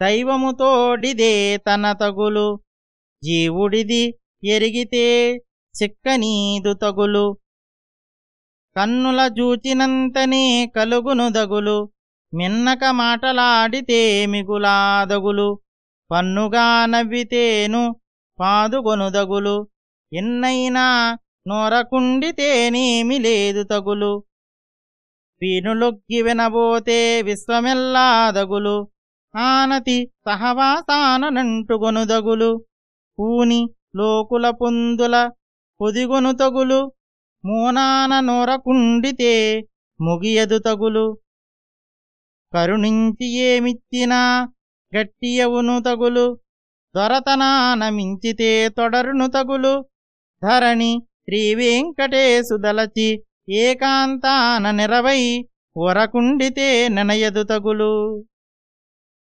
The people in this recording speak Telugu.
దైవముతోడిదే తన తగులు. జీవుడిది ఎరిగితే చిక్కనీదు తగులు. కన్నుల జూచినంతనే కలుగును దగులు. మిన్నక మాటలాడితే మిగులాదగులు. పన్నుగా నవ్వితేను పాదుగొనుదగులు ఎన్నైనా నోరకుండితేనేమి లేదు తగులు. వీనులొగ్గి వినబోతే విశ్వమెల్లాదగులు ఆనతి సహవాసానంటుగొనుదగులు పూని లోకుల పొందుల పొదిగొను తగులు. మూనాన నోరకుండితే ముగియదు తగులు. కరుణించి ఏమిచ్చినా గట్టియవును తగులు. దొరతనాన మించితే తొడరును తగులు. ధరణి శ్రీ ఏకాంతాన నిరవై ఒరకుండితే నెనయదు తగులు.